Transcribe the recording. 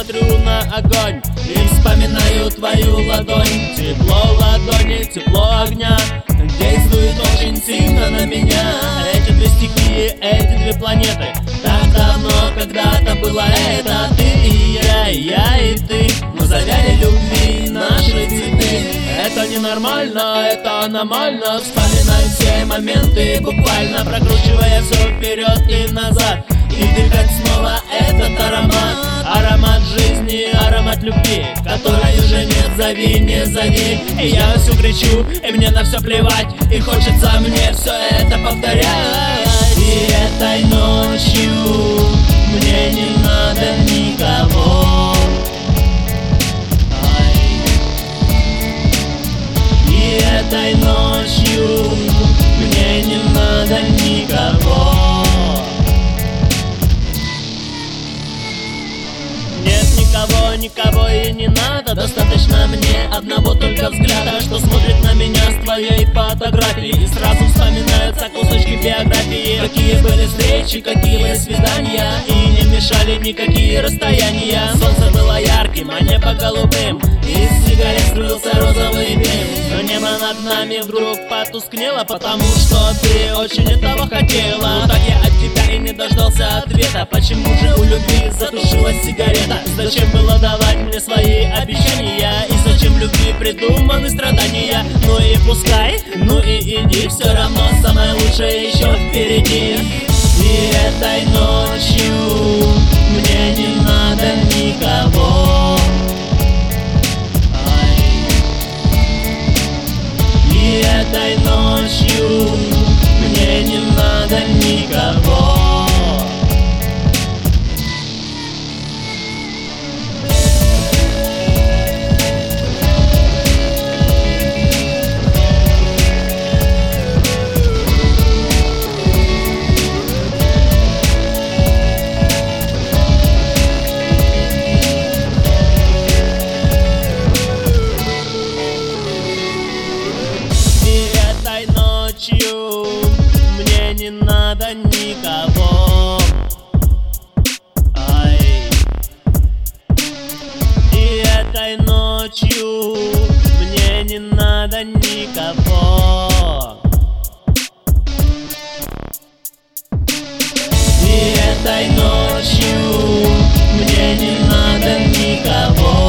смотрю на огонь И вспоминаю твою ладонь. Тепло ладони, тепло огня. Действует очень сильно на меня. Эти две стихии, эти две планеты. Так давно когда-то было это. Ты и я, я и ты Мы завяли любви наши цветы Это ненормально, это аномально. Вспоминаю все моменты Буквально прокручивая все вперед и назад. И дышать снова зови, не зови И я все кричу, и мне на все плевать. И хочется мне все это повторять. И этой ночью мне не надо никого. И этой ночью никого, никого и не надо. Достаточно мне одного только взгляда Что смотрит на меня с твоей фотографией. И сразу вспоминаются кусочки биографии. Какие были встречи, какие были свидания. И не мешали никакие расстояния. Солнце было ярким, а небо голубым. Из сигарет струился розовый дым Но небо над нами вдруг потускнело Потому что ты очень этого хотела Но так я от тебя и не дождался ответа Почему же у любви затушилась сигарета? Зачем было давать мне свои обещания? И зачем любви придуманы страдания? Ну и пускай, ну и иди Все равно самое лучшее еще впереди И этой ночью мне не надо никого не надо никого не надо никого. Ай. И этой ночью мне не надо никого. И этой ночью мне не надо никого